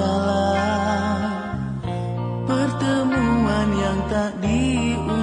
segala pertemuan yang tak diundang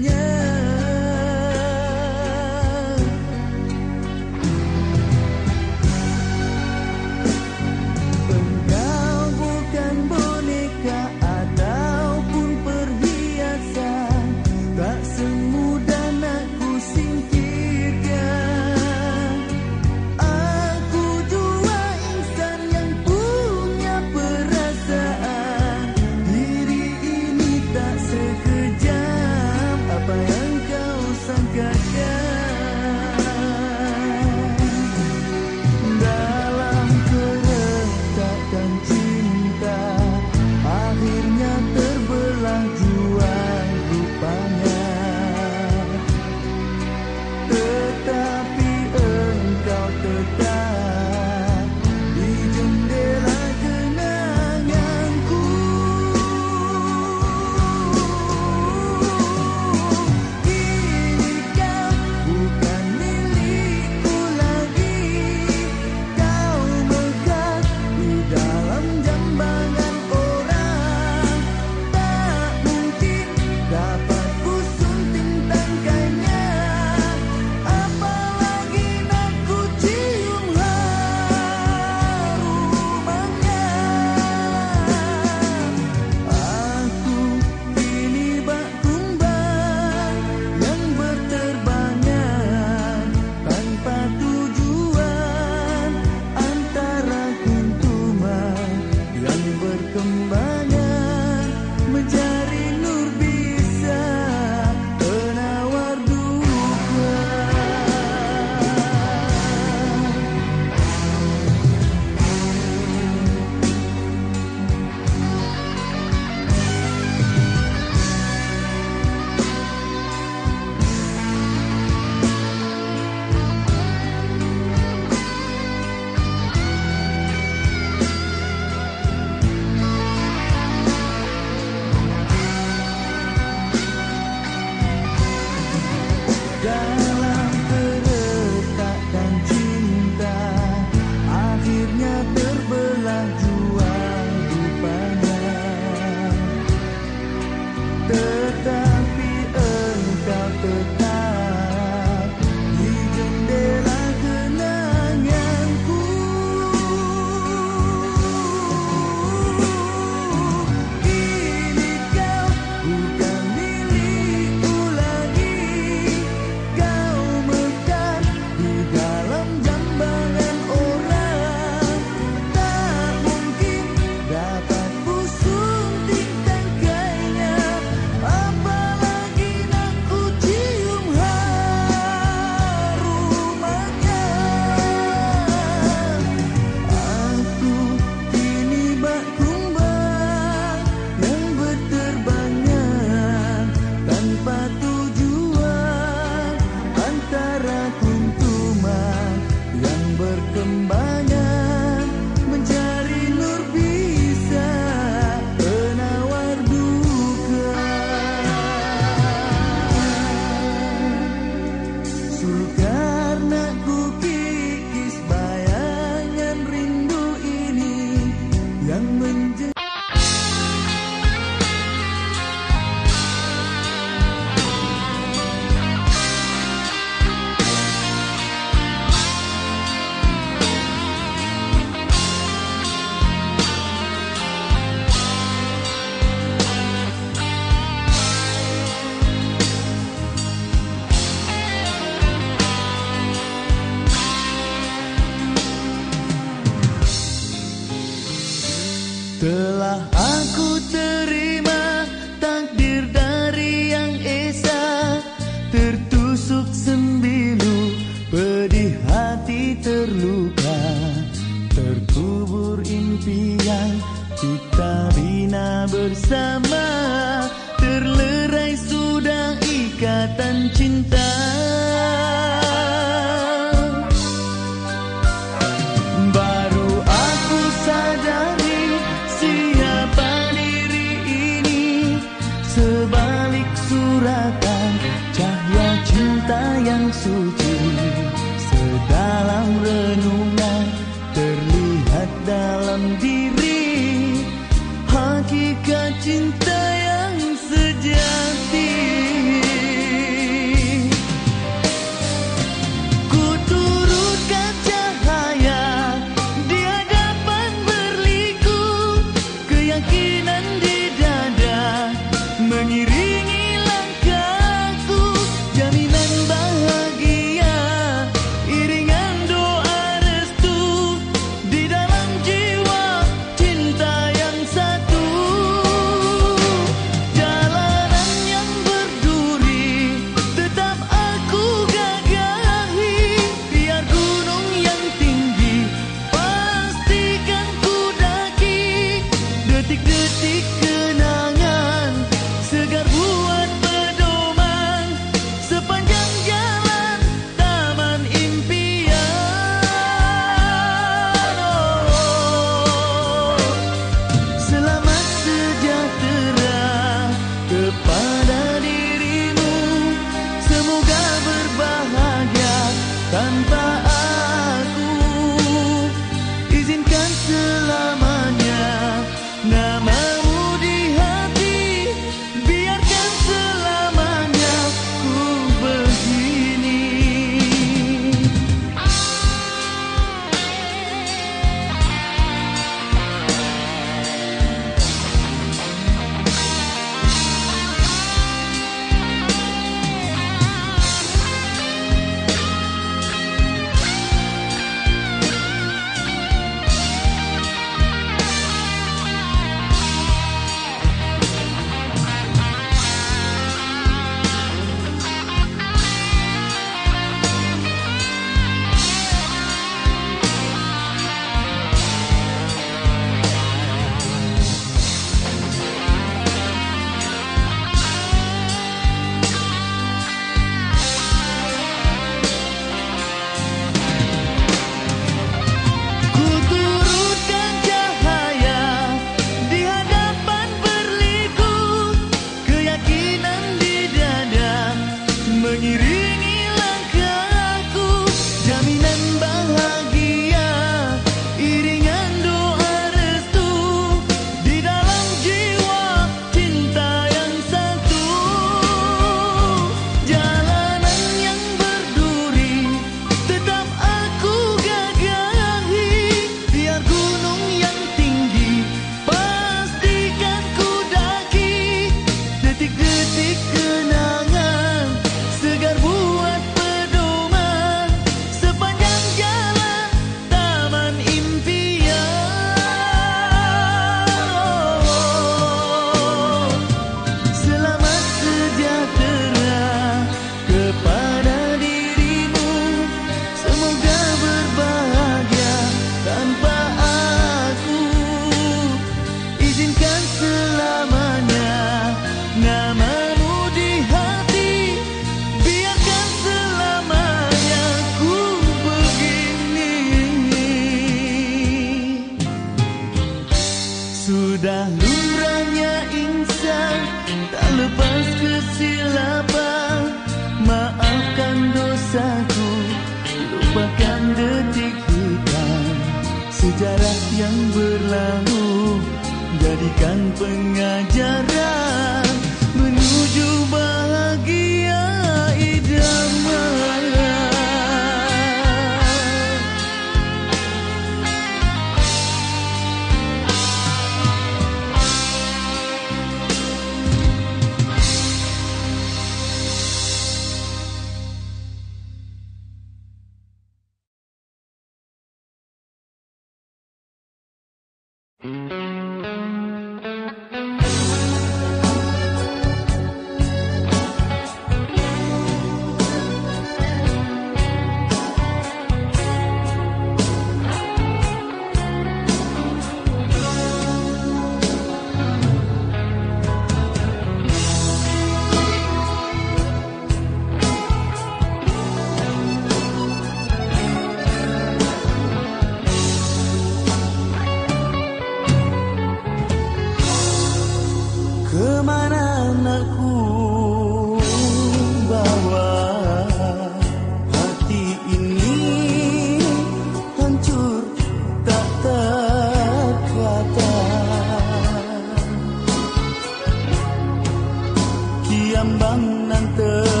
gambangan ter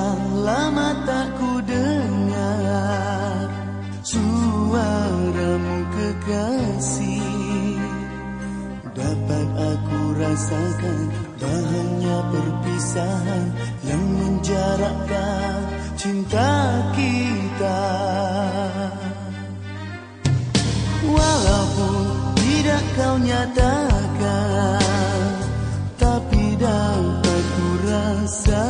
yang lama tak ku dengar Suaramu kekasih. Dapat aku rasakan Bahannya perpisahan Yang menjarakkan cinta kita. Walaupun tidak kau nyatakan Tapi dapat ku rasakan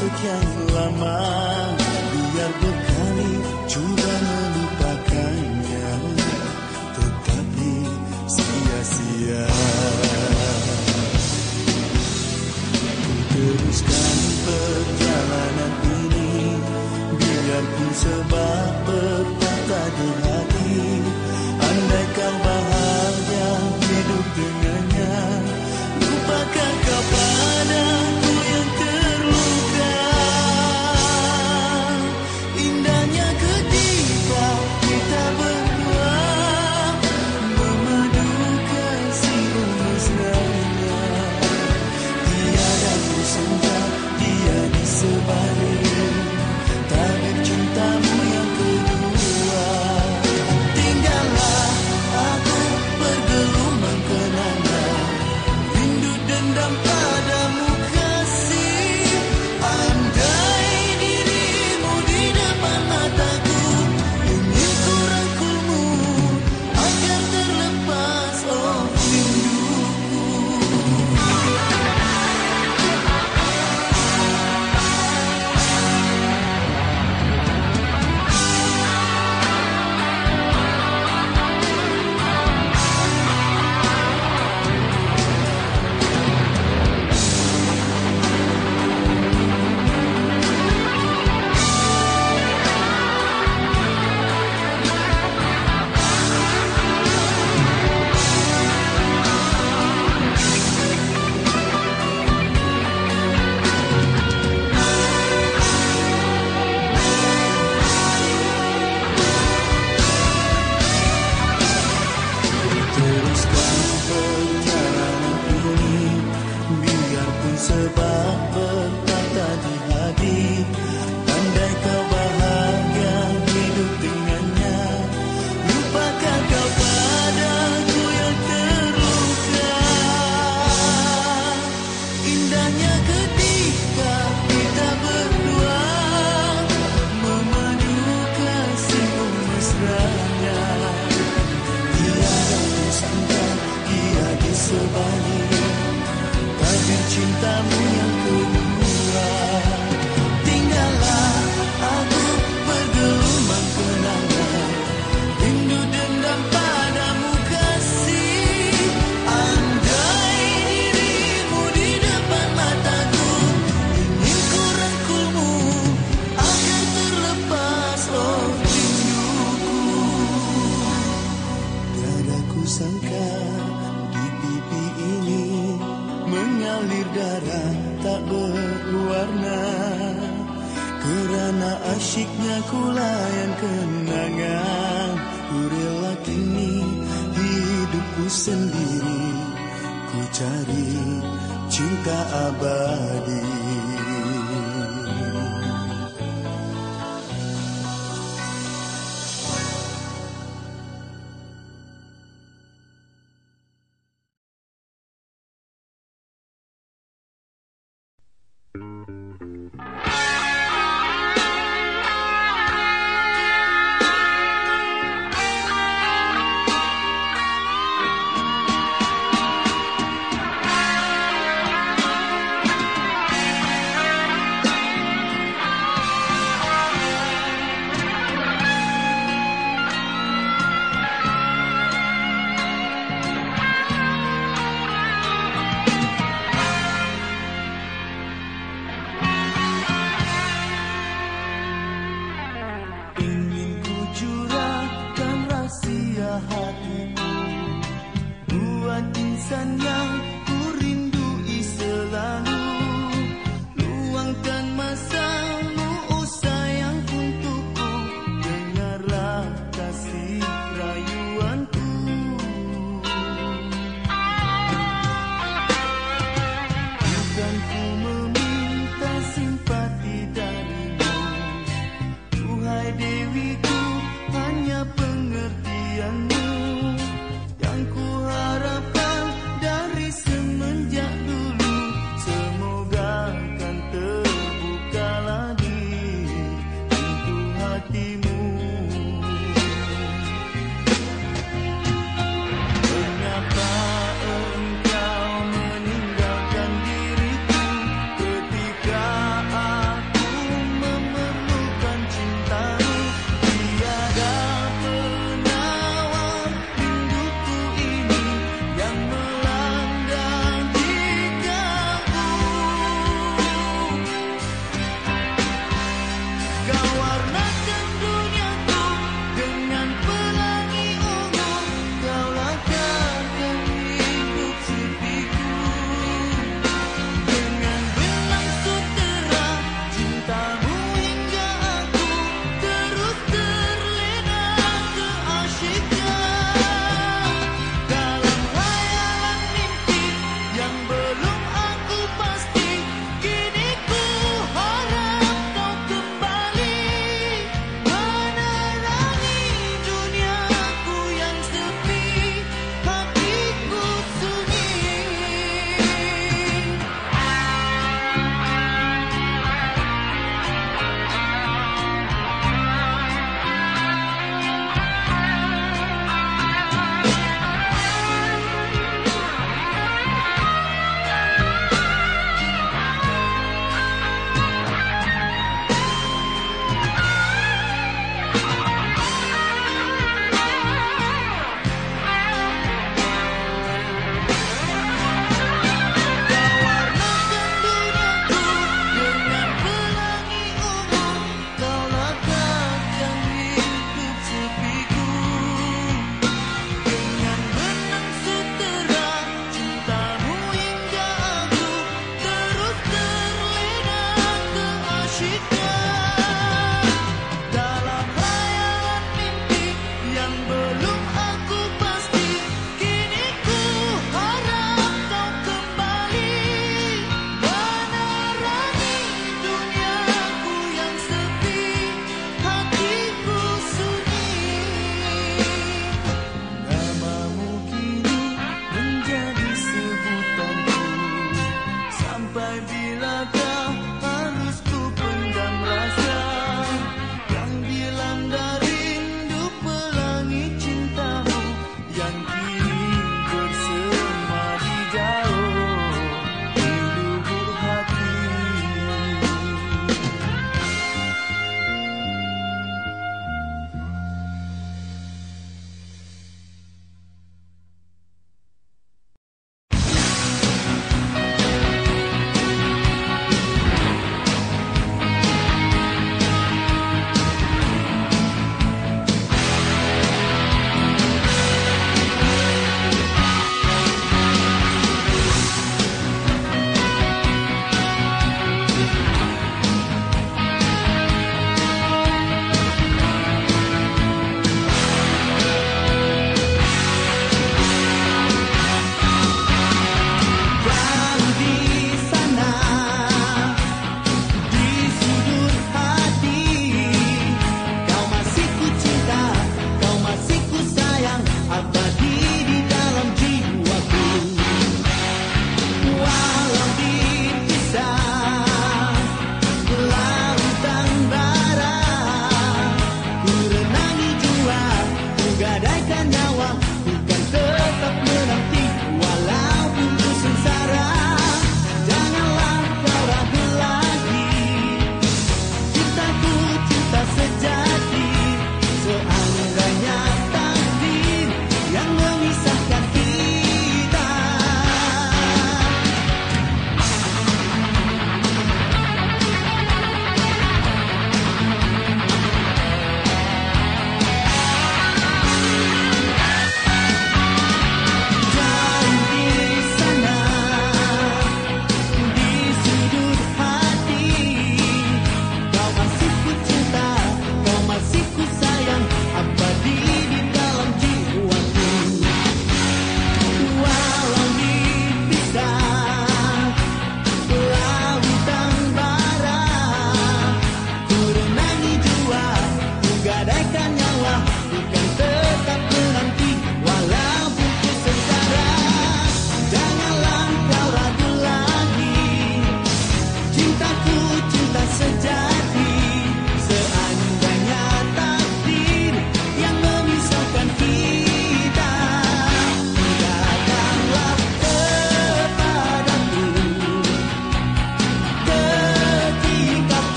sekian lama. Biar berkali juga melupakannya. Tetapi sia-sia. Ku teruskan perjalanan ini. Biarpun sebab berkata dengan dewiku hanya pengertianmu.